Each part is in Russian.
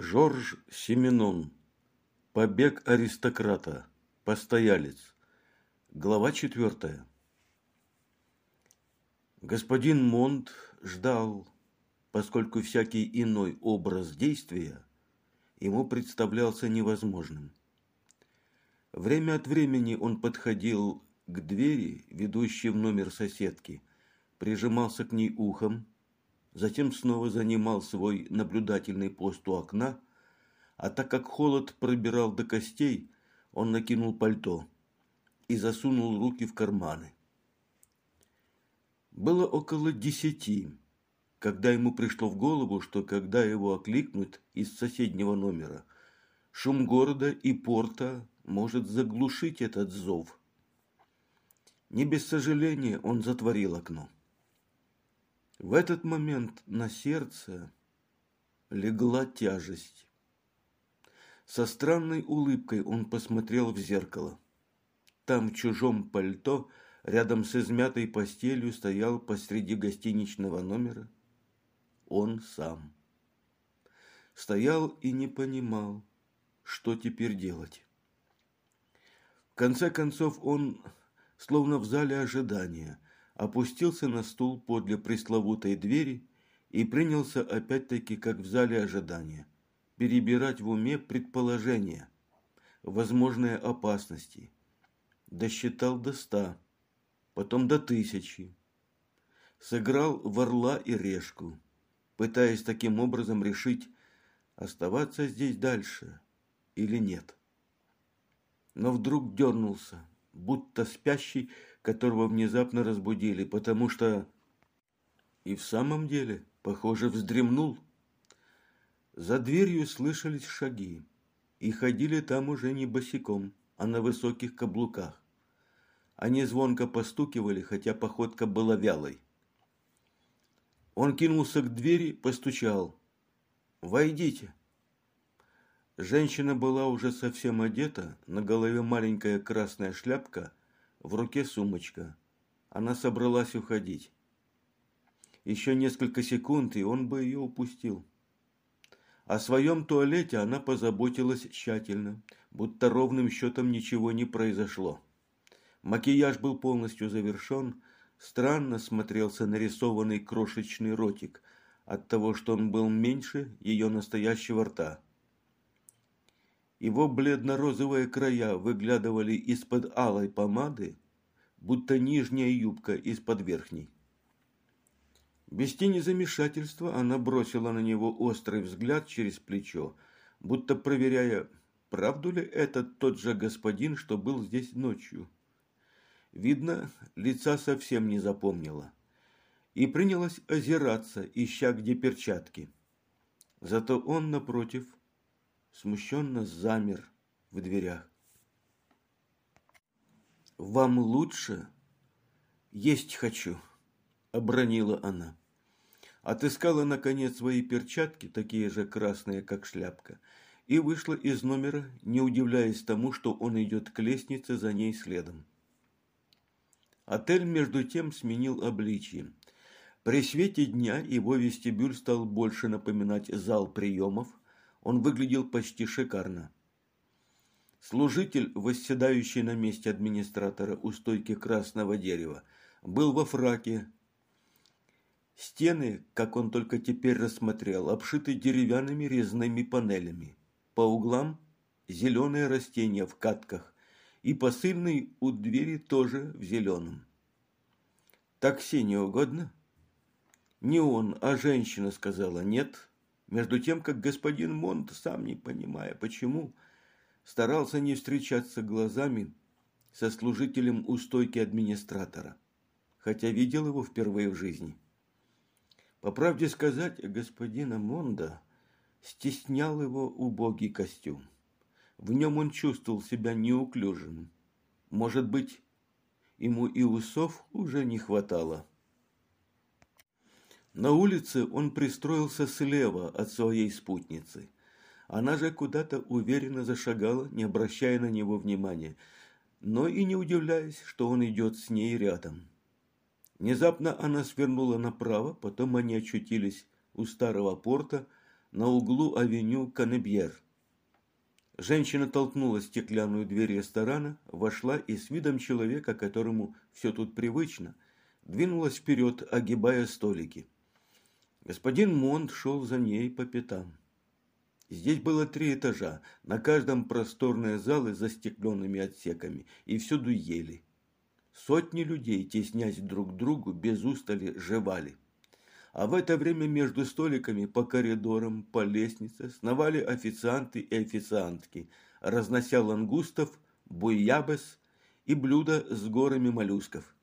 Жорж Семенон. Побег аристократа. Постоялец. Глава четвертая. Господин Монт ждал, поскольку всякий иной образ действия ему представлялся невозможным. Время от времени он подходил к двери, ведущей в номер соседки, прижимался к ней ухом, затем снова занимал свой наблюдательный пост у окна, а так как холод пробирал до костей, он накинул пальто и засунул руки в карманы. Было около десяти, когда ему пришло в голову, что когда его окликнут из соседнего номера, шум города и порта может заглушить этот зов. Не без сожаления он затворил окно. В этот момент на сердце легла тяжесть. Со странной улыбкой он посмотрел в зеркало. Там в чужом пальто, рядом с измятой постелью, стоял посреди гостиничного номера он сам. Стоял и не понимал, что теперь делать. В конце концов он, словно в зале ожидания, опустился на стул подле пресловутой двери и принялся опять-таки, как в зале ожидания, перебирать в уме предположения, возможные опасности. Досчитал до ста, потом до тысячи. Сыграл в орла и решку, пытаясь таким образом решить, оставаться здесь дальше или нет. Но вдруг дернулся, будто спящий, которого внезапно разбудили, потому что и в самом деле, похоже, вздремнул. За дверью слышались шаги, и ходили там уже не босиком, а на высоких каблуках. Они звонко постукивали, хотя походка была вялой. Он кинулся к двери, постучал. «Войдите!» Женщина была уже совсем одета, на голове маленькая красная шляпка, в руке сумочка. Она собралась уходить. Еще несколько секунд, и он бы ее упустил. О своем туалете она позаботилась тщательно, будто ровным счетом ничего не произошло. Макияж был полностью завершен, странно смотрелся нарисованный крошечный ротик от того, что он был меньше ее настоящего рта. Его бледно-розовые края выглядывали из-под алой помады, будто нижняя юбка из-под верхней. Без тени замешательства она бросила на него острый взгляд через плечо, будто проверяя, правду ли это тот же господин, что был здесь ночью. Видно, лица совсем не запомнила. И принялась озираться, ища где перчатки. Зато он, напротив, смущенно замер в дверях. «Вам лучше? Есть хочу», – обронила она. Отыскала, наконец, свои перчатки, такие же красные, как шляпка, и вышла из номера, не удивляясь тому, что он идет к лестнице за ней следом. Отель, между тем, сменил обличье. При свете дня его вестибюль стал больше напоминать зал приемов, он выглядел почти шикарно. Служитель, восседающий на месте администратора у стойки красного дерева, был во фраке. Стены, как он только теперь рассмотрел, обшиты деревянными резными панелями. По углам зеленые растения в катках, и посыльный у двери тоже в зеленом. «Такси не угодно?» Не он, а женщина сказала «нет», между тем, как господин Монт, сам не понимая почему, старался не встречаться глазами со служителем у стойки администратора, хотя видел его впервые в жизни. По правде сказать, господина Монда стеснял его убогий костюм. В нем он чувствовал себя неуклюжим. Может быть, ему и усов уже не хватало. На улице он пристроился слева от своей спутницы. Она же куда-то уверенно зашагала, не обращая на него внимания, но и не удивляясь, что он идет с ней рядом. Внезапно она свернула направо, потом они очутились у старого порта, на углу авеню Канебьер. Женщина толкнула стеклянную дверь ресторана, вошла и с видом человека, которому все тут привычно, двинулась вперед, огибая столики. Господин Монт шел за ней по пятам. Здесь было три этажа, на каждом просторные залы с застекленными отсеками, и всюду ели. Сотни людей, теснясь друг к другу, без устали жевали. А в это время между столиками по коридорам, по лестнице сновали официанты и официантки, разнося лангустов, буйябес и блюда с горами моллюсков.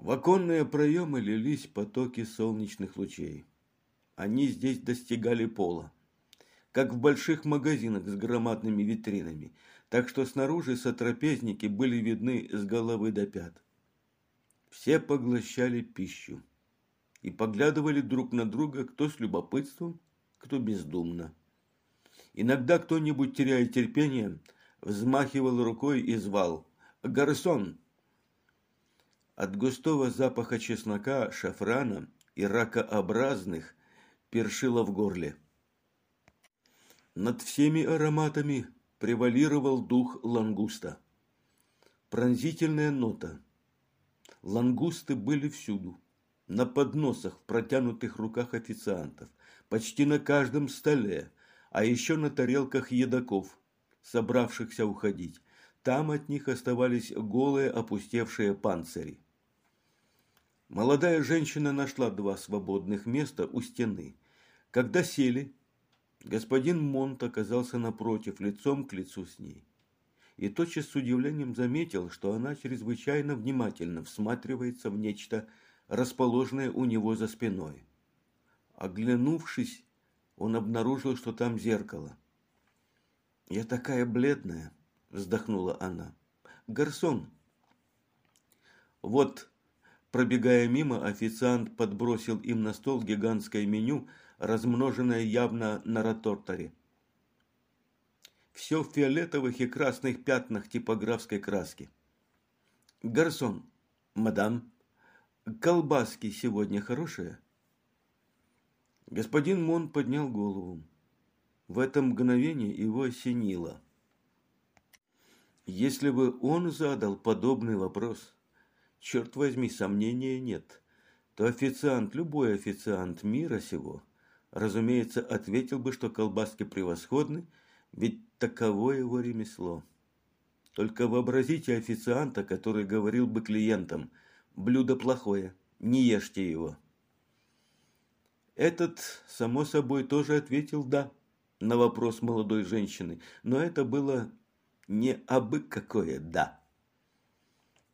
В оконные проемы лились потоки солнечных лучей. Они здесь достигали пола, как в больших магазинах с громадными витринами, так что снаружи сотрапезники были видны с головы до пят. Все поглощали пищу и поглядывали друг на друга, кто с любопытством, кто бездумно. Иногда кто-нибудь, теряя терпение, взмахивал рукой и звал «Гарсон!». От густого запаха чеснока, шафрана и ракообразных першило в горле. Над всеми ароматами превалировал дух лангуста. Пронзительная нота. Лангусты были всюду на подносах в протянутых руках официантов, почти на каждом столе, а еще на тарелках едоков, собравшихся уходить. Там от них оставались голые опустевшие панцири. Молодая женщина нашла два свободных места у стены. Когда сели, господин Монт оказался напротив, лицом к лицу с ней. И тотчас с удивлением заметил, что она чрезвычайно внимательно всматривается в нечто расположенное у него за спиной. Оглянувшись, он обнаружил, что там зеркало. «Я такая бледная», – вздохнула она. «Гарсон». Вот, пробегая мимо, официант подбросил им на стол гигантское меню, размноженное явно на роторторе. Все в фиолетовых и красных пятнах типографской краски. «Гарсон, мадам», Колбаски сегодня хорошие?» Господин Мон поднял голову. В это мгновение его осенило. Если бы он задал подобный вопрос, черт возьми, сомнения нет, то официант, любой официант мира сего, разумеется, ответил бы, что колбаски превосходны, ведь таково его ремесло. Только вообразите официанта, который говорил бы клиентам – блюдо плохое, не ешьте его. Этот, само собой, тоже ответил «да» на вопрос молодой женщины, но это было не абы какое «да».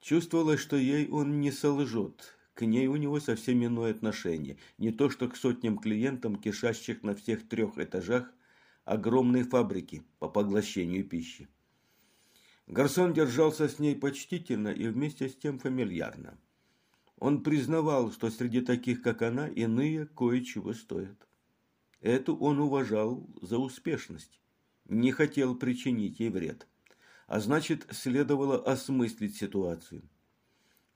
Чувствовалось, что ей он не солжет, к ней у него совсем иное отношение, не то что к сотням клиентам, кишащих на всех трех этажах огромной фабрики по поглощению пищи. Гарсон держался с ней почтительно и вместе с тем фамильярно. Он признавал, что среди таких, как она, иные кое-чего стоят. Эту он уважал за успешность, не хотел причинить ей вред. А значит, следовало осмыслить ситуацию.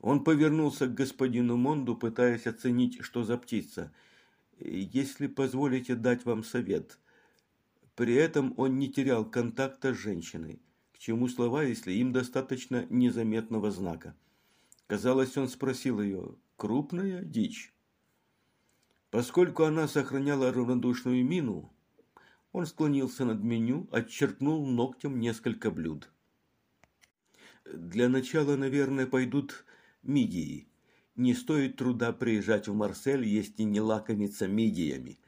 Он повернулся к господину Монду, пытаясь оценить, что за птица. «Если позволите дать вам совет». При этом он не терял контакта с женщиной, к чему слова, если им достаточно незаметного знака. Казалось, он спросил ее, крупная дичь? Поскольку она сохраняла равнодушную мину, он склонился над меню, отчеркнул ногтем несколько блюд. Для начала, наверное, пойдут мидии. Не стоит труда приезжать в Марсель, если не лакомиться мидиями.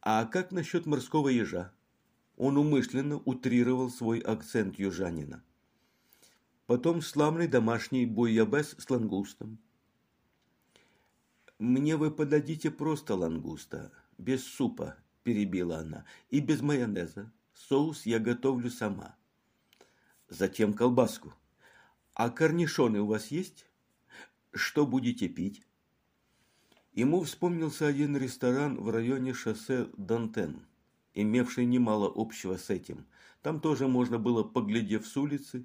А как насчет морского ежа? Он умышленно утрировал свой акцент южанина потом славный домашний буйабес с лангустом. «Мне вы подадите просто лангуста, без супа», – перебила она, – «и без майонеза. Соус я готовлю сама». Затем колбаску. «А корнишоны у вас есть? Что будете пить?» Ему вспомнился один ресторан в районе шоссе Дантен, имевший немало общего с этим. Там тоже можно было, поглядев с улицы,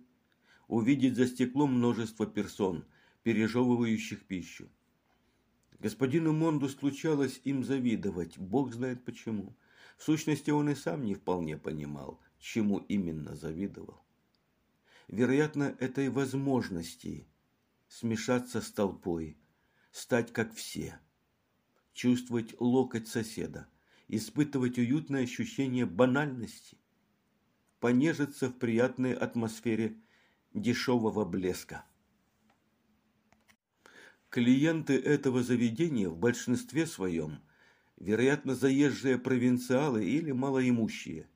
увидеть за стеклом множество персон, пережевывающих пищу. Господину Монду случалось им завидовать, бог знает почему. В сущности, он и сам не вполне понимал, чему именно завидовал. Вероятно, этой возможности смешаться с толпой, стать как все, чувствовать локоть соседа, испытывать уютное ощущение банальности, понежиться в приятной атмосфере дешевого блеска. Клиенты этого заведения в большинстве своем, вероятно, заезжие провинциалы или малоимущие,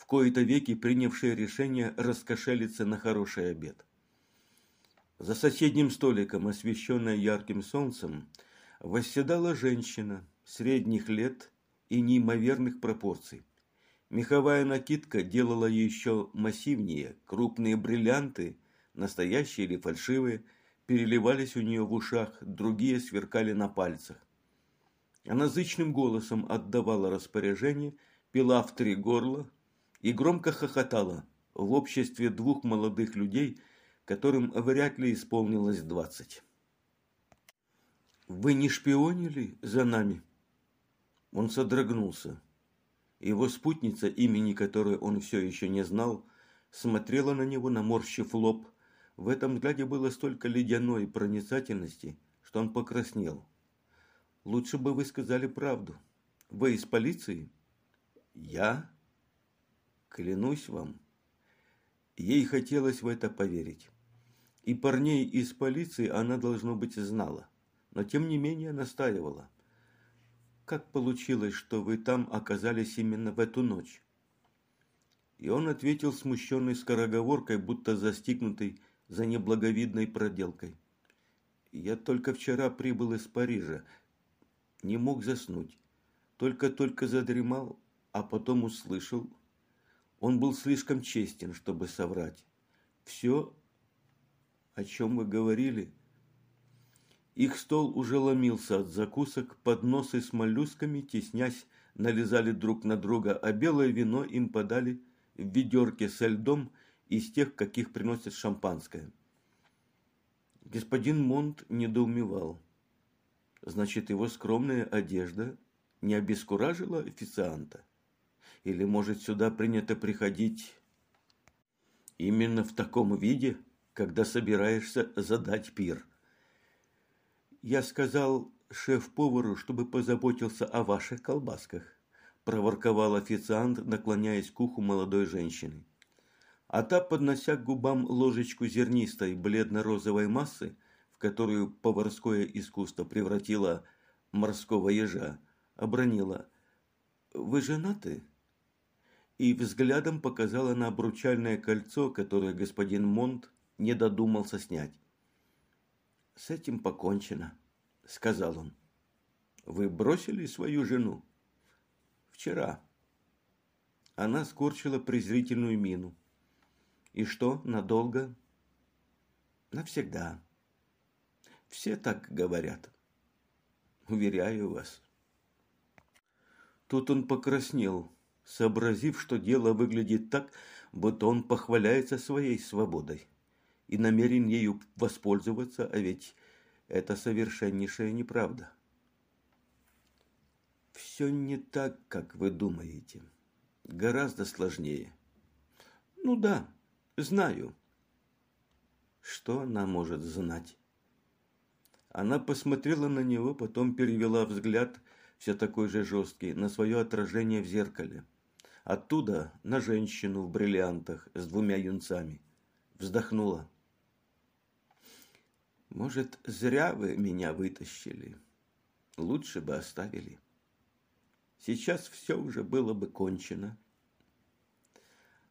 в кои-то веки принявшие решение раскошелиться на хороший обед. За соседним столиком, освещенная ярким солнцем, восседала женщина средних лет и неимоверных пропорций. Меховая накидка делала еще массивнее, крупные бриллианты, настоящие или фальшивые – переливались у нее в ушах, другие сверкали на пальцах. Она зычным голосом отдавала распоряжение, пила в три горла и громко хохотала в обществе двух молодых людей, которым вряд ли исполнилось двадцать. «Вы не шпионили за нами?» Он содрогнулся. Его спутница, имени которой он все еще не знал, смотрела на него, наморщив лоб – в этом взгляде было столько ледяной проницательности, что он покраснел. «Лучше бы вы сказали правду. Вы из полиции?» «Я?» «Клянусь вам». Ей хотелось в это поверить. И парней из полиции она, должно быть, знала. Но, тем не менее, настаивала. «Как получилось, что вы там оказались именно в эту ночь?» И он ответил смущенной скороговоркой, будто застигнутый за неблаговидной проделкой. Я только вчера прибыл из Парижа, не мог заснуть. Только-только задремал, а потом услышал. Он был слишком честен, чтобы соврать. Все, о чем вы говорили. Их стол уже ломился от закусок, подносы с моллюсками, теснясь, налезали друг на друга, а белое вино им подали в ведерке со льдом из тех, каких приносят шампанское. Господин Монт недоумевал. Значит, его скромная одежда не обескуражила официанта? Или, может, сюда принято приходить именно в таком виде, когда собираешься задать пир? Я сказал шеф-повару, чтобы позаботился о ваших колбасках, проворковал официант, наклоняясь к уху молодой женщины а та, поднося к губам ложечку зернистой бледно-розовой массы, в которую поварское искусство превратило морского ежа, обронила «Вы женаты?» И взглядом показала на обручальное кольцо, которое господин Монт не додумался снять. «С этим покончено», — сказал он. «Вы бросили свою жену?» «Вчера». Она скорчила презрительную мину. И что, надолго? Навсегда. Все так говорят. Уверяю вас. Тут он покраснел, сообразив, что дело выглядит так, будто он похваляется своей свободой и намерен ею воспользоваться, а ведь это совершеннейшая неправда. Все не так, как вы думаете. Гораздо сложнее. Ну да, Знаю. Что она может знать? Она посмотрела на него, потом перевела взгляд, все такой же жесткий, на свое отражение в зеркале. Оттуда на женщину в бриллиантах с двумя юнцами. Вздохнула. Может, зря вы меня вытащили. Лучше бы оставили. Сейчас все уже было бы кончено.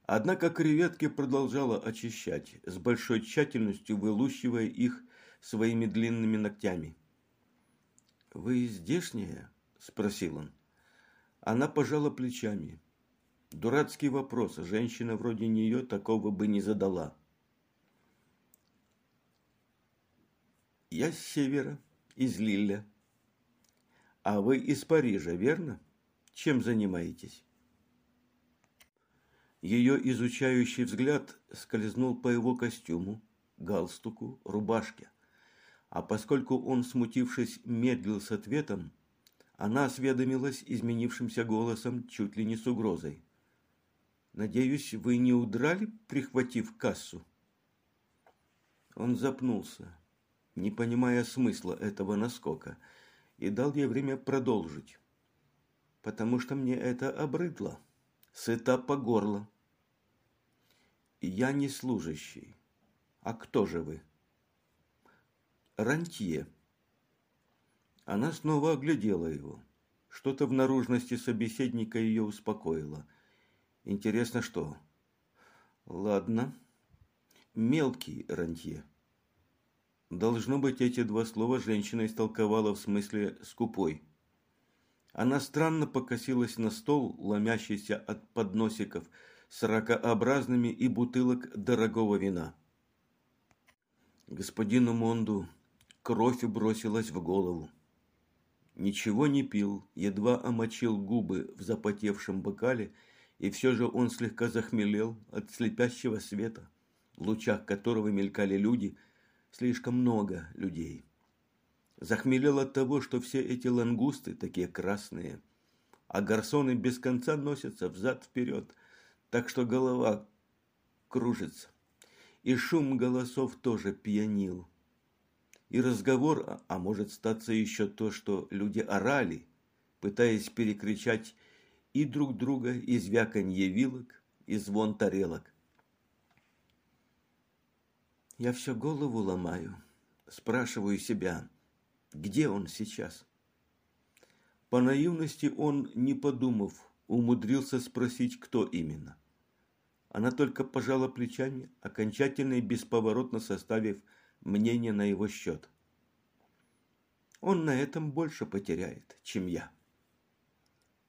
Однако креветки продолжала очищать, с большой тщательностью вылущивая их своими длинными ногтями. «Вы здешняя?» – спросил он. Она пожала плечами. Дурацкий вопрос, женщина вроде нее такого бы не задала. «Я с севера, из Лилля. А вы из Парижа, верно? Чем занимаетесь?» Ее изучающий взгляд скользнул по его костюму, галстуку, рубашке. А поскольку он, смутившись, медлил с ответом, она осведомилась изменившимся голосом чуть ли не с угрозой. «Надеюсь, вы не удрали, прихватив кассу?» Он запнулся, не понимая смысла этого наскока, и дал ей время продолжить. «Потому что мне это обрыдло, сыта по горло. Я не служащий. А кто же вы?» «Рантье». Она снова оглядела его. Что-то в наружности собеседника ее успокоило. Интересно, что? Ладно. Мелкий рантье. Должно быть, эти два слова женщина истолковала в смысле «скупой». Она странно покосилась на стол, ломящийся от подносиков с ракообразными и бутылок дорогого вина. Господину Монду кровь бросилась в голову. Ничего не пил, едва омочил губы в запотевшем бокале, и все же он слегка захмелел от слепящего света, в лучах которого мелькали люди, слишком много людей. Захмелел от того, что все эти лангусты такие красные, а гарсоны без конца носятся взад-вперед, так что голова кружится. И шум голосов тоже пьянил и разговор, а может статься еще то, что люди орали, пытаясь перекричать и друг друга, и звяканье вилок, и звон тарелок. Я все голову ломаю, спрашиваю себя, где он сейчас? По наивности он, не подумав, умудрился спросить, кто именно. Она только пожала плечами, окончательно и бесповоротно составив мнение на его счет. Он на этом больше потеряет, чем я.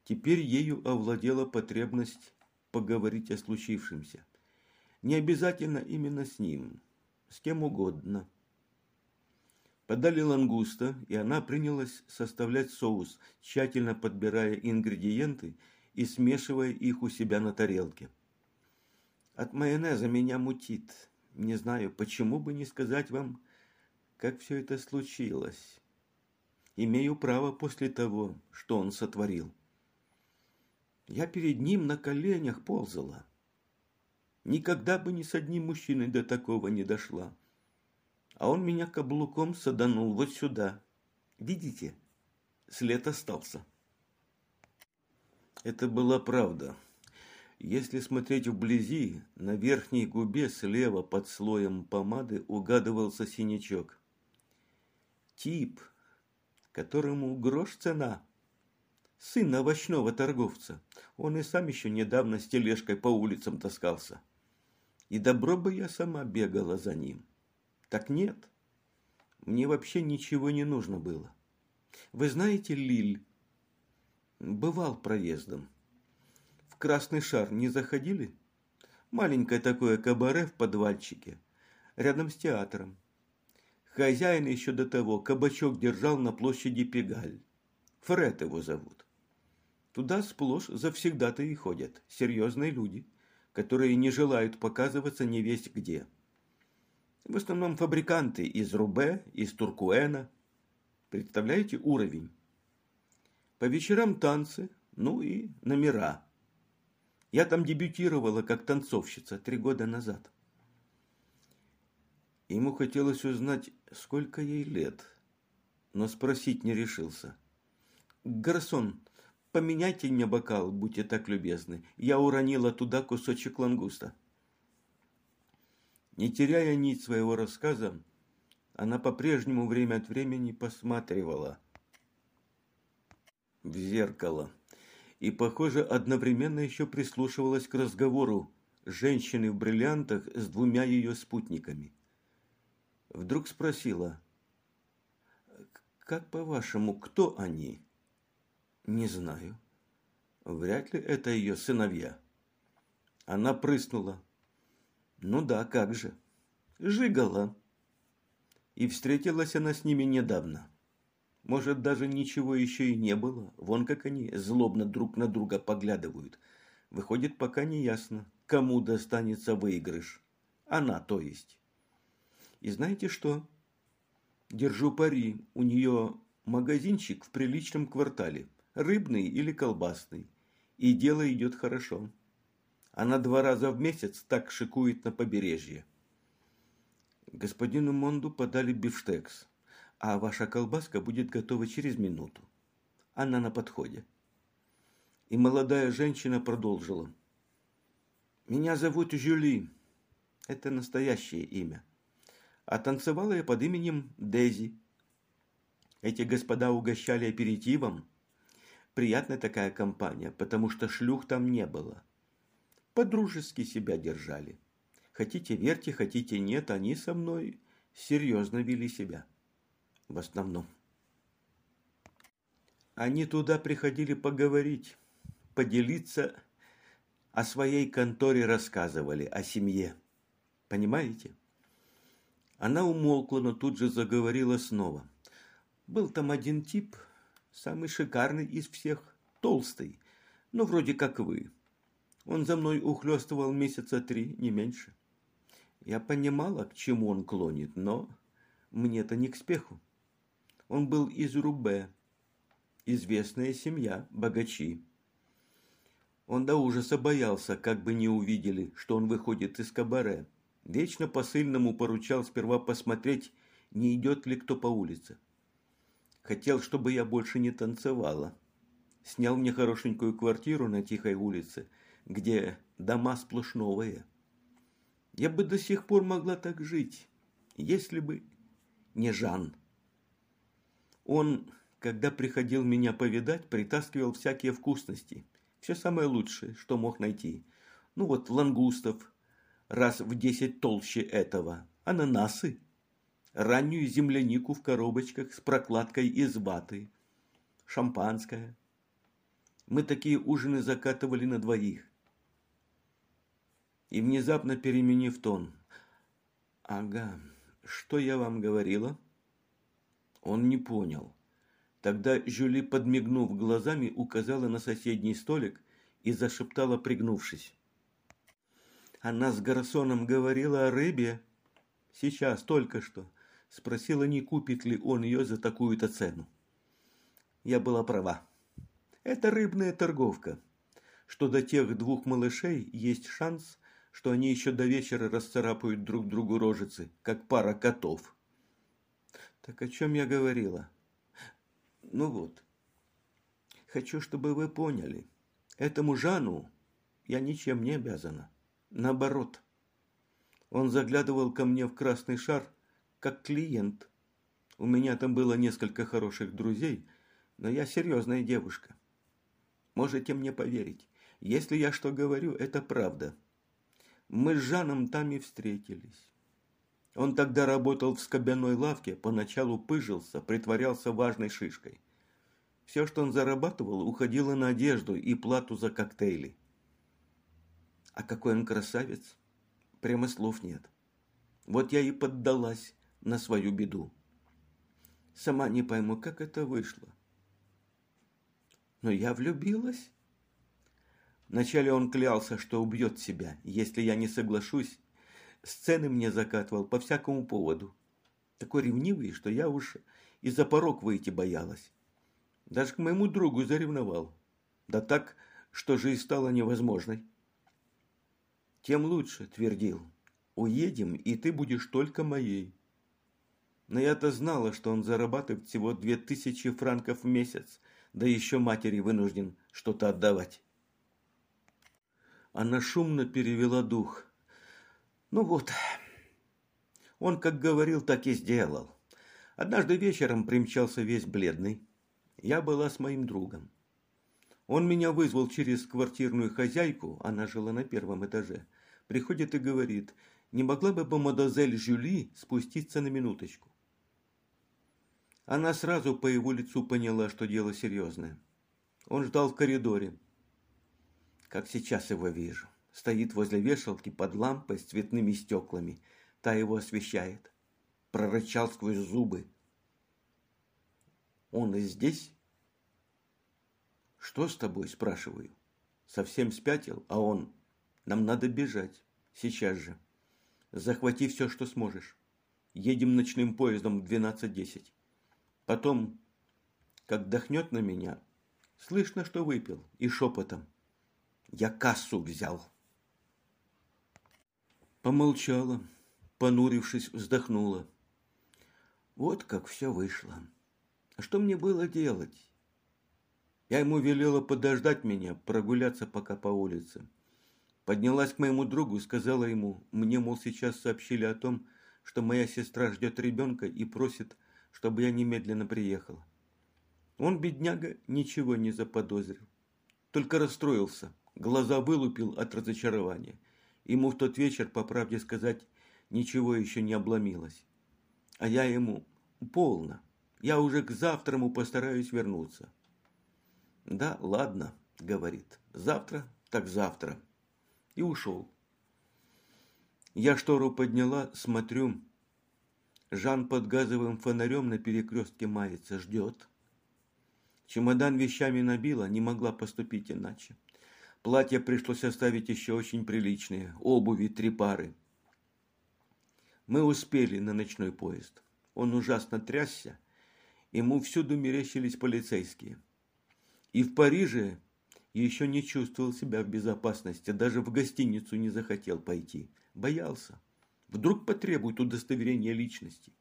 Теперь ею овладела потребность поговорить о случившемся. Не обязательно именно с ним, с кем угодно. Подали лангуста, и она принялась составлять соус, тщательно подбирая ингредиенты и смешивая их у себя на тарелке. От майонеза меня мутит, не знаю, почему бы не сказать вам, как все это случилось. Имею право после того, что он сотворил. Я перед ним на коленях ползала. Никогда бы ни с одним мужчиной до такого не дошла. А он меня каблуком саданул вот сюда. Видите? След остался. Это была правда. Если смотреть вблизи, на верхней губе слева под слоем помады угадывался синячок. Тип, которому грош цена. Сын овощного торговца. Он и сам еще недавно с тележкой по улицам таскался. И добро бы я сама бегала за ним. Так нет. Мне вообще ничего не нужно было. Вы знаете Лиль? Бывал проездом. Красный шар не заходили? Маленькое такое кабаре в подвальчике, рядом с театром. Хозяин еще до того кабачок держал на площади Пегаль. Фред его зовут. Туда сплошь завсегда-то и ходят серьезные люди, которые не желают показываться не весть где. В основном фабриканты из Рубе, из Туркуэна. Представляете уровень? По вечерам танцы, ну и номера. Я там дебютировала как танцовщица три года назад. Ему хотелось узнать, сколько ей лет, но спросить не решился. «Гарсон, поменяйте мне бокал, будьте так любезны. Я уронила туда кусочек лангуста». Не теряя нить своего рассказа, она по-прежнему время от времени посматривала в зеркало и, похоже, одновременно еще прислушивалась к разговору женщины в бриллиантах с двумя ее спутниками. Вдруг спросила, «Как по-вашему, кто они?» «Не знаю. Вряд ли это ее сыновья». Она прыснула. «Ну да, как же. Жигала». И встретилась она с ними недавно. Может, даже ничего еще и не было. Вон как они злобно друг на друга поглядывают. Выходит, пока не ясно, кому достанется выигрыш. Она, то есть. И знаете что? Держу пари, у нее магазинчик в приличном квартале, рыбный или колбасный, и дело идет хорошо. Она два раза в месяц так шикует на побережье. Господину Монду подали бифштекс, а ваша колбаска будет готова через минуту. Она на подходе. И молодая женщина продолжила. Меня зовут Жюли. Это настоящее имя. А танцевала я под именем Дези. Эти господа угощали аперитивом. Приятная такая компания, потому что шлюх там не было. Подружески себя держали. Хотите верьте, хотите нет, они со мной серьезно вели себя. В основном. Они туда приходили поговорить, поделиться, о своей конторе рассказывали, о семье. Понимаете? Она умолкла, но тут же заговорила снова. Был там один тип, самый шикарный из всех, толстый, но вроде как вы. Он за мной ухлёстывал месяца три, не меньше. Я понимала, к чему он клонит, но мне-то не к спеху. Он был из Рубе, известная семья, богачи. Он до ужаса боялся, как бы не увидели, что он выходит из кабаре. Вечно посыльному поручал сперва посмотреть, не идет ли кто по улице. Хотел, чтобы я больше не танцевала. Снял мне хорошенькую квартиру на тихой улице, где дома сплошь новые. Я бы до сих пор могла так жить, если бы не Жан. Он, когда приходил меня повидать, притаскивал всякие вкусности. Все самое лучшее, что мог найти. Ну вот, лангустов, раз в десять толще этого, ананасы, раннюю землянику в коробочках с прокладкой из ваты, шампанское. Мы такие ужины закатывали на двоих и внезапно переменив тон. «Ага, что я вам говорила?» Он не понял. Тогда Жюли, подмигнув глазами, указала на соседний столик и зашептала, пригнувшись. Она с Гарсоном говорила о рыбе. Сейчас, только что. Спросила, не купит ли он ее за такую-то цену. Я была права. Это рыбная торговка. Что до тех двух малышей есть шанс, что они еще до вечера расцарапают друг другу рожицы, как пара котов. Так о чем я говорила? Ну вот. Хочу, чтобы вы поняли. Этому Жану я ничем не обязана. Наоборот. Он заглядывал ко мне в красный шар, как клиент. У меня там было несколько хороших друзей, но я серьезная девушка. Можете мне поверить. Если я что говорю, это правда. Мы с Жаном там и встретились. Он тогда работал в скобяной лавке, поначалу пыжился, притворялся важной шишкой. Все, что он зарабатывал, уходило на одежду и плату за коктейли. А какой он красавец! Прямо слов нет. Вот я и поддалась на свою беду. Сама не пойму, как это вышло. Но я влюбилась. Вначале он клялся, что убьет себя, если я не соглашусь. Сцены мне закатывал по всякому поводу. Такой ревнивый, что я уж и за порог выйти боялась. Даже к моему другу заревновал. Да так, что жизнь стала невозможной. Тем лучше, твердил. Уедем, и ты будешь только моей. Но я-то знала, что он зарабатывает всего две тысячи франков в месяц, да еще матери вынужден что-то отдавать. Она шумно перевела дух. Ну вот, он как говорил, так и сделал. Однажды вечером примчался весь бледный. Я была с моим другом. Он меня вызвал через квартирную хозяйку, она жила на первом этаже. Приходит и говорит, не могла бы мадемуазель Жюли спуститься на минуточку. Она сразу по его лицу поняла, что дело серьезное. Он ждал в коридоре как сейчас его вижу. Стоит возле вешалки под лампой с цветными стеклами. Та его освещает. Прорычал сквозь зубы. Он и здесь? Что с тобой, спрашиваю. Совсем спятил, а он... Нам надо бежать. Сейчас же. Захвати все, что сможешь. Едем ночным поездом в 12.10. Потом, как дохнет на меня, слышно, что выпил, и шепотом. Я кассу взял. Помолчала, понурившись, вздохнула. Вот как все вышло. А что мне было делать? Я ему велела подождать меня, прогуляться пока по улице. Поднялась к моему другу и сказала ему, мне, мол, сейчас сообщили о том, что моя сестра ждет ребенка и просит, чтобы я немедленно приехала. Он, бедняга, ничего не заподозрил, только расстроился, глаза вылупил от разочарования. Ему в тот вечер, по правде сказать, ничего еще не обломилось. А я ему полно. Я уже к завтраму постараюсь вернуться. Да, ладно, говорит. Завтра, так завтра. И ушел. Я штору подняла, смотрю. Жан под газовым фонарем на перекрестке мается, ждет. Чемодан вещами набила, не могла поступить иначе. Платье пришлось оставить еще очень приличные, обуви три пары. Мы успели на ночной поезд. Он ужасно трясся, ему всюду мерещились полицейские. И в Париже еще не чувствовал себя в безопасности, даже в гостиницу не захотел пойти. Боялся. Вдруг потребует удостоверения личности.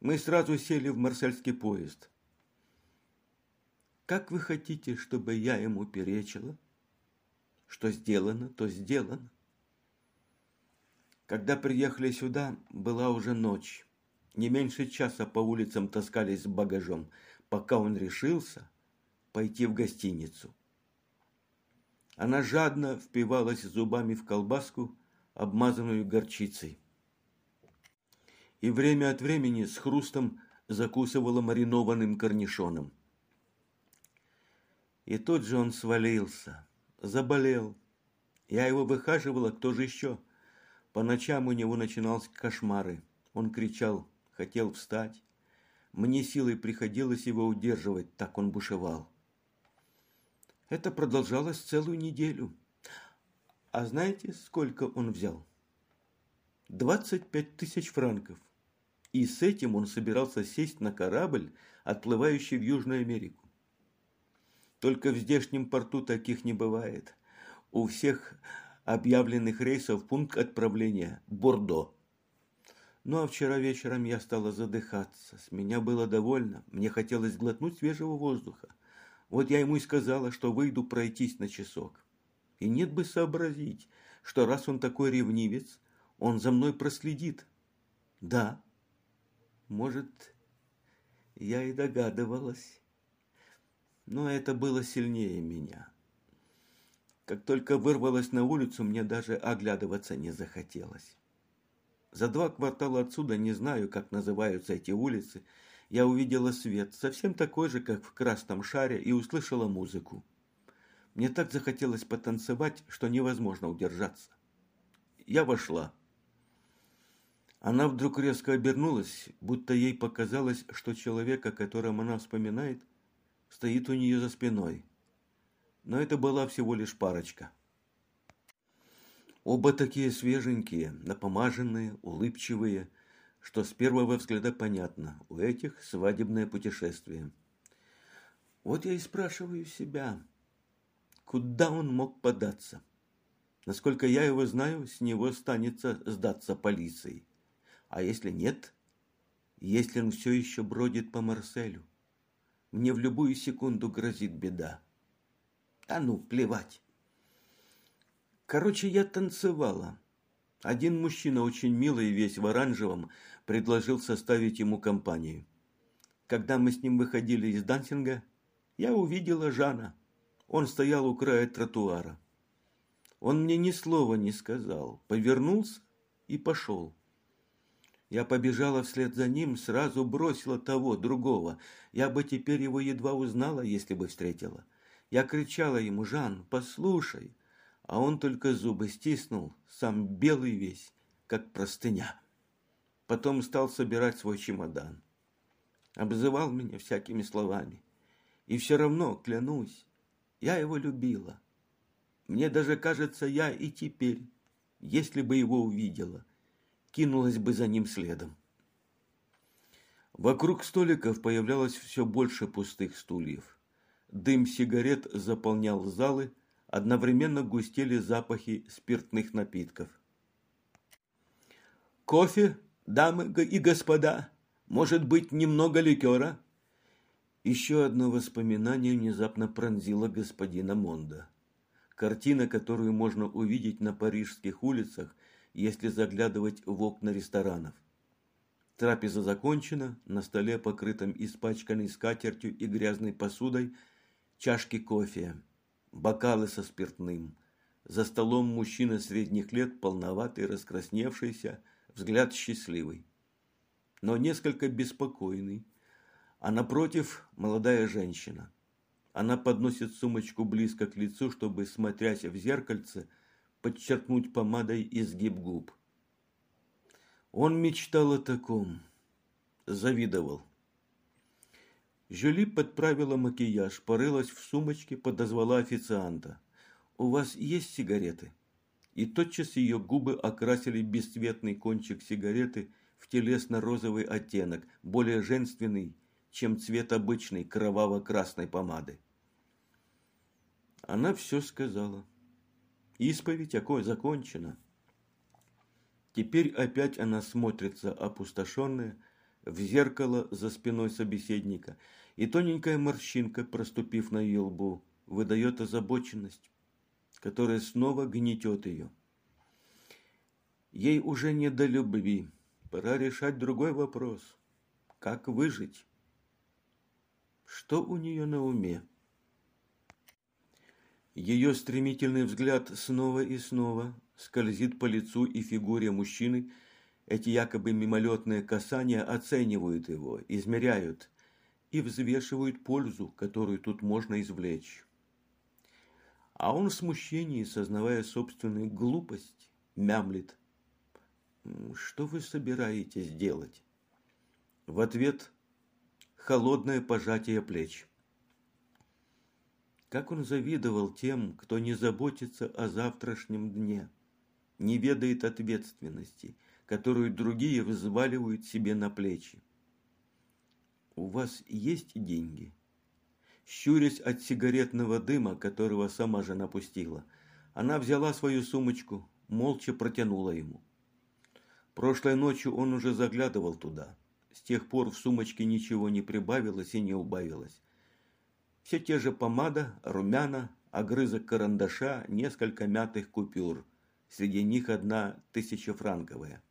Мы сразу сели в марсельский поезд. Как вы хотите, чтобы я ему перечила? Что сделано, то сделано. Когда приехали сюда, была уже ночь. Не меньше часа по улицам таскались с багажом, пока он решился пойти в гостиницу. Она жадно впивалась зубами в колбаску, обмазанную горчицей. И время от времени с хрустом закусывала маринованным корнишоном. И тут же он свалился, заболел. Я его выхаживала, кто же еще? По ночам у него начинались кошмары. Он кричал, хотел встать. Мне силой приходилось его удерживать, так он бушевал. Это продолжалось целую неделю. А знаете, сколько он взял? 25 тысяч франков. И с этим он собирался сесть на корабль, отплывающий в Южную Америку. Только в здешнем порту таких не бывает. У всех объявленных рейсов пункт отправления – Бордо. Ну а вчера вечером я стала задыхаться. С меня было довольно. Мне хотелось глотнуть свежего воздуха. Вот я ему и сказала, что выйду пройтись на часок. И нет бы сообразить, что раз он такой ревнивец, он за мной проследит. Да, может, я и догадывалась. Но это было сильнее меня. Как только вырвалась на улицу, мне даже оглядываться не захотелось. За два квартала отсюда, не знаю, как называются эти улицы, я увидела свет, совсем такой же, как в красном шаре, и услышала музыку. Мне так захотелось потанцевать, что невозможно удержаться. Я вошла. Она вдруг резко обернулась, будто ей показалось, что человек, о котором она вспоминает, стоит у нее за спиной. Но это была всего лишь парочка. Оба такие свеженькие, напомаженные, улыбчивые, что с первого взгляда понятно, у этих свадебное путешествие. Вот я и спрашиваю себя, куда он мог податься? Насколько я его знаю, с него станется сдаться полиции. А если нет, если он все еще бродит по Марселю, мне в любую секунду грозит беда. А ну, плевать. Короче, я танцевала. Один мужчина, очень милый весь в оранжевом, предложил составить ему компанию. Когда мы с ним выходили из дансинга, я увидела Жана. Он стоял у края тротуара. Он мне ни слова не сказал, повернулся и пошел. Я побежала вслед за ним, сразу бросила того, другого. Я бы теперь его едва узнала, если бы встретила. Я кричала ему, «Жан, послушай!» а он только зубы стиснул, сам белый весь, как простыня. Потом стал собирать свой чемодан. Обзывал меня всякими словами. И все равно, клянусь, я его любила. Мне даже кажется, я и теперь, если бы его увидела, кинулась бы за ним следом. Вокруг столиков появлялось все больше пустых стульев. Дым сигарет заполнял залы, одновременно густели запахи спиртных напитков. «Кофе, дамы и господа? Может быть, немного ликера?» Еще одно воспоминание внезапно пронзило господина Монда. Картина, которую можно увидеть на парижских улицах, если заглядывать в окна ресторанов. Трапеза закончена, на столе, покрытом испачканной скатертью и грязной посудой, чашки кофе, бокалы со спиртным. За столом мужчина средних лет, полноватый, раскрасневшийся, взгляд счастливый, но несколько беспокойный. А напротив молодая женщина. Она подносит сумочку близко к лицу, чтобы, смотрясь в зеркальце, подчеркнуть помадой изгиб губ. Он мечтал о таком, завидовал. Жюли подправила макияж, порылась в сумочке, подозвала официанта. «У вас есть сигареты?» И тотчас ее губы окрасили бесцветный кончик сигареты в телесно-розовый оттенок, более женственный, чем цвет обычной кроваво-красной помады. Она все сказала. Исповедь окой закончена. Теперь опять она смотрится опустошенная в зеркало за спиной собеседника, и тоненькая морщинка, проступив на ее лбу, выдает озабоченность, которая снова гнетет ее. Ей уже не до любви, пора решать другой вопрос. Как выжить? Что у нее на уме? Ее стремительный взгляд снова и снова скользит по лицу и фигуре мужчины, эти якобы мимолетные касания оценивают его, измеряют и взвешивают пользу, которую тут можно извлечь. А он в смущении, сознавая собственную глупость, мямлит. «Что вы собираетесь делать?» В ответ холодное пожатие плеч. Как он завидовал тем, кто не заботится о завтрашнем дне не ведает ответственности, которую другие взваливают себе на плечи. У вас есть деньги? Щурясь от сигаретного дыма, которого сама же напустила, она взяла свою сумочку, молча протянула ему. Прошлой ночью он уже заглядывал туда. С тех пор в сумочке ничего не прибавилось и не убавилось. Все те же помада, румяна, огрызок карандаша, несколько мятых купюр – среди них одна тысячефранковая.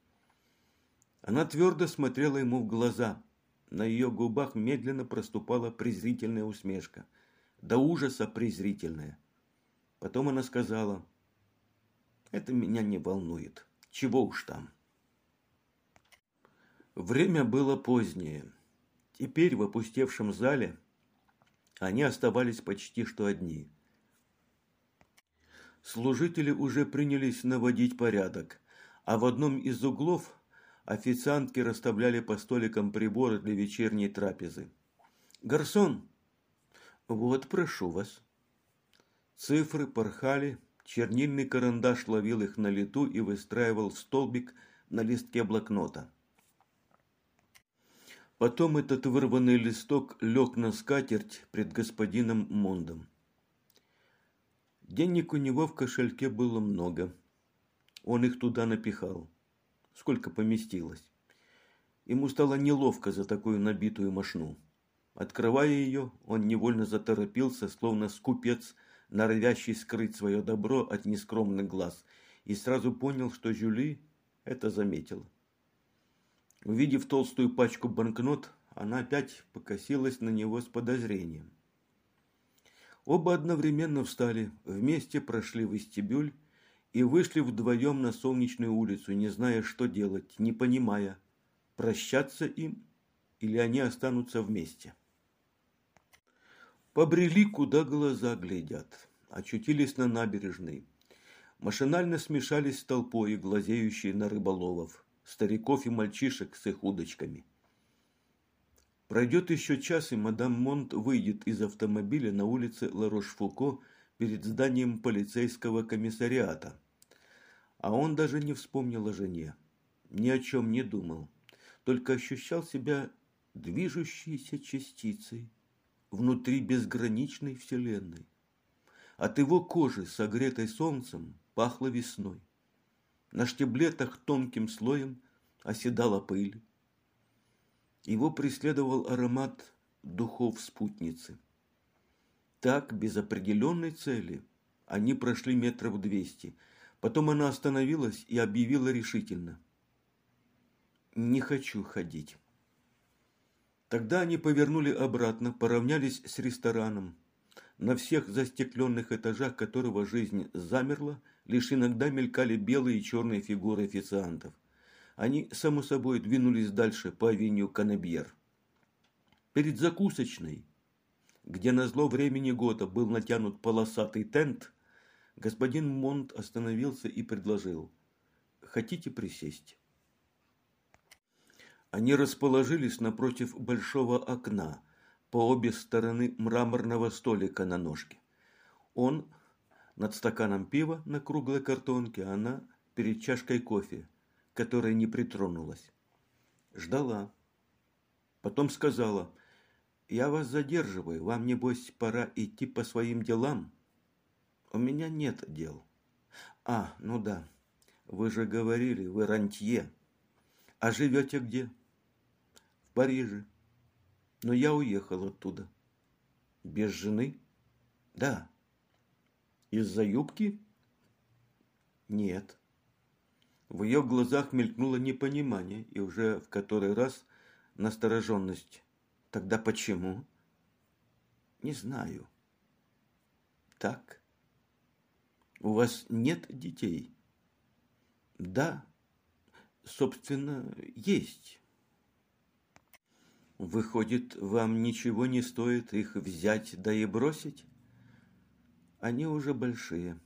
Она твердо смотрела ему в глаза. На ее губах медленно проступала презрительная усмешка. До ужаса презрительная. Потом она сказала, «Это меня не волнует. Чего уж там». Время было позднее. Теперь в опустевшем зале они оставались почти что одни – служители уже принялись наводить порядок, а в одном из углов официантки расставляли по столикам приборы для вечерней трапезы. «Гарсон!» «Вот, прошу вас». Цифры порхали, чернильный карандаш ловил их на лету и выстраивал столбик на листке блокнота. Потом этот вырванный листок лег на скатерть пред господином Мондом. Денег у него в кошельке было много. Он их туда напихал. Сколько поместилось. Ему стало неловко за такую набитую мошну. Открывая ее, он невольно заторопился, словно скупец, норовящий скрыть свое добро от нескромных глаз, и сразу понял, что Жюли это заметила. Увидев толстую пачку банкнот, она опять покосилась на него с подозрением. Оба одновременно встали, вместе прошли вестибюль и вышли вдвоем на солнечную улицу, не зная, что делать, не понимая, прощаться им или они останутся вместе. Побрели, куда глаза глядят, очутились на набережной. Машинально смешались с толпой, глазеющей на рыболовов, стариков и мальчишек с их удочками. Пройдет еще час, и мадам Монт выйдет из автомобиля на улице Ларош-Фуко перед зданием полицейского комиссариата. А он даже не вспомнил о жене. ни о чем не думал, только ощущал себя движущейся частицей внутри безграничной вселенной. От его кожи, согретой солнцем, пахло весной. На штиблетах тонким слоем оседала пыль. Его преследовал аромат духов спутницы. Так, без определенной цели, они прошли метров двести. Потом она остановилась и объявила решительно. «Не хочу ходить». Тогда они повернули обратно, поравнялись с рестораном, на всех застекленных этажах которого жизнь замерла, лишь иногда мелькали белые и черные фигуры официантов. Они, само собой, двинулись дальше по авеню Канебьер. Перед закусочной, где на зло времени года был натянут полосатый тент, господин Монт остановился и предложил «Хотите присесть?» Они расположились напротив большого окна, по обе стороны мраморного столика на ножке. Он над стаканом пива на круглой картонке, а она перед чашкой кофе, которой не притронулась. Ждала. Потом сказала, «Я вас задерживаю, вам, небось, пора идти по своим делам?» «У меня нет дел». «А, ну да, вы же говорили, вы рантье. А живете где?» «В Париже. Но я уехал оттуда». «Без жены?» «Да». «Из-за юбки?» «Нет». В ее глазах мелькнуло непонимание и уже в который раз настороженность. Тогда почему? Не знаю. Так. У вас нет детей? Да. Собственно, есть. Выходит, вам ничего не стоит их взять да и бросить? Они уже большие.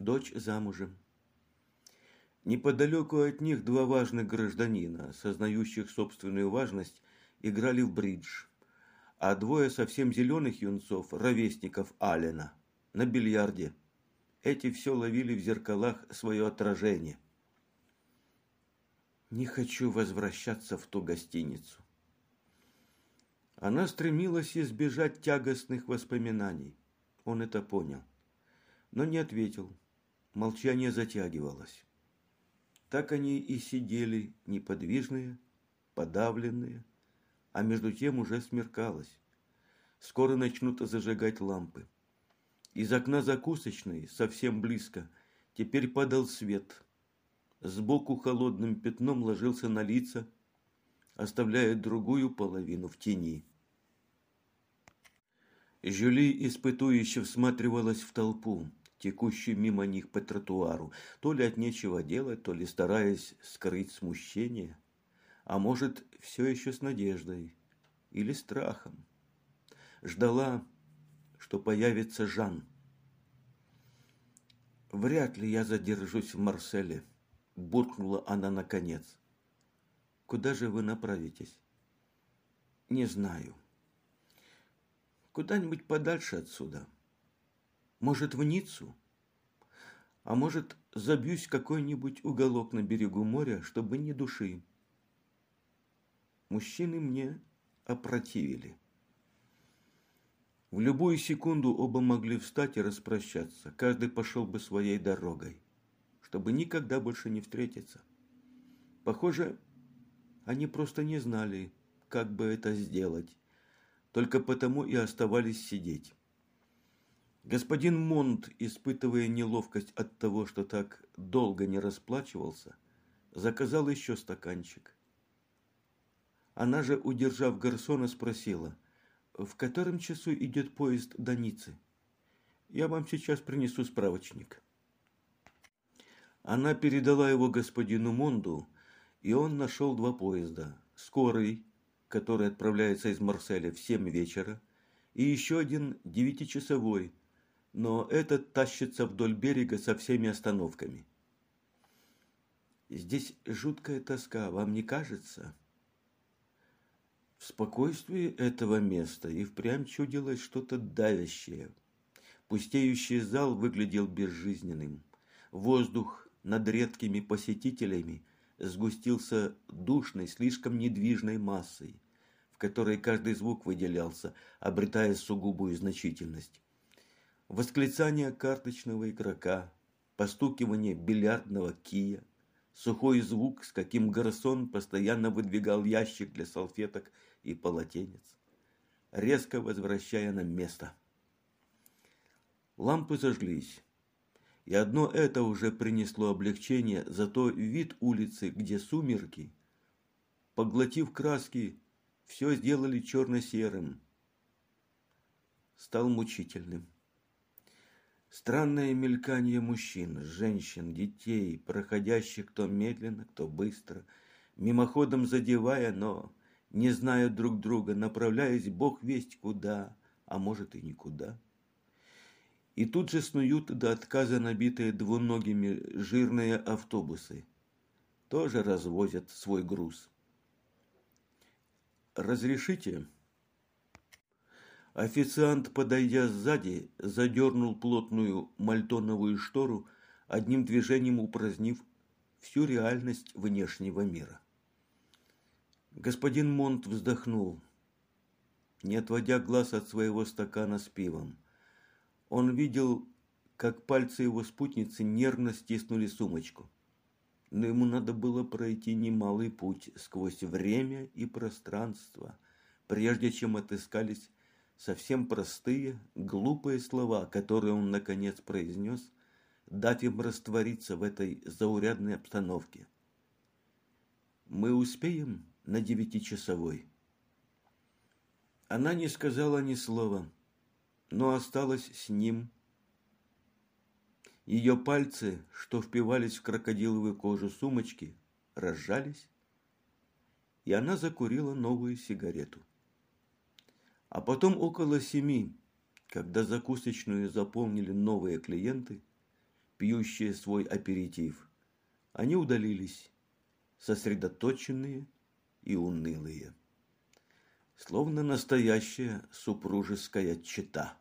Дочь замужем. Неподалеку от них два важных гражданина, сознающих собственную важность, играли в бридж, а двое совсем зеленых юнцов, ровесников Алина, на бильярде. Эти все ловили в зеркалах свое отражение. Не хочу возвращаться в ту гостиницу. Она стремилась избежать тягостных воспоминаний. Он это понял, но не ответил. Молчание затягивалось. Так они и сидели, неподвижные, подавленные, а между тем уже смеркалось. Скоро начнут зажигать лампы. Из окна закусочной, совсем близко, теперь падал свет. Сбоку холодным пятном ложился на лица, оставляя другую половину в тени. Жюли испытующе всматривалась в толпу текущий мимо них по тротуару, то ли от нечего делать, то ли стараясь скрыть смущение, а может, все еще с надеждой или страхом. Ждала, что появится Жан. «Вряд ли я задержусь в Марселе», – буркнула она наконец. «Куда же вы направитесь?» «Не знаю. Куда-нибудь подальше отсюда». Может, в Ниццу? А может, забьюсь в какой-нибудь уголок на берегу моря, чтобы ни души. Мужчины мне опротивили. В любую секунду оба могли встать и распрощаться. Каждый пошел бы своей дорогой, чтобы никогда больше не встретиться. Похоже, они просто не знали, как бы это сделать, только потому и оставались сидеть. Господин Монт, испытывая неловкость от того, что так долго не расплачивался, заказал еще стаканчик. Она же, удержав гарсона, спросила, «В котором часу идет поезд до Ниццы? Я вам сейчас принесу справочник». Она передала его господину Монду, и он нашел два поезда. Скорый, который отправляется из Марселя в семь вечера, и еще один девятичасовой, но этот тащится вдоль берега со всеми остановками. Здесь жуткая тоска, вам не кажется? В спокойствии этого места и впрямь чудилось что-то давящее. Пустеющий зал выглядел безжизненным. Воздух над редкими посетителями сгустился душной, слишком недвижной массой, в которой каждый звук выделялся, обретая сугубую значительность. Восклицание карточного игрока, постукивание бильярдного кия, сухой звук, с каким гарсон постоянно выдвигал ящик для салфеток и полотенец, резко возвращая на место. Лампы зажглись. И одно это уже принесло облегчение, зато вид улицы, где сумерки, поглотив краски, все сделали черно-серым, стал мучительным. Странное мелькание мужчин, женщин, детей, проходящих кто медленно, кто быстро, мимоходом задевая, но, не зная друг друга, направляясь бог весть куда, а может и никуда. И тут же снуют до отказа набитые двуногими жирные автобусы. Тоже развозят свой груз. «Разрешите?» Официант, подойдя сзади, задернул плотную мальтоновую штору, одним движением упразднив всю реальность внешнего мира. Господин Монт вздохнул, не отводя глаз от своего стакана с пивом. Он видел, как пальцы его спутницы нервно стиснули сумочку. Но ему надо было пройти немалый путь сквозь время и пространство, прежде чем отыскались совсем простые, глупые слова, которые он наконец произнес, дав им раствориться в этой заурядной обстановке. «Мы успеем на девятичасовой?» Она не сказала ни слова но осталась с ним. Ее пальцы, что впивались в крокодиловую кожу сумочки, разжались, и она закурила новую сигарету. А потом около семи, когда закусочную заполнили новые клиенты, пьющие свой аперитив, они удалились, сосредоточенные и унылые словно настоящая супружеская чета.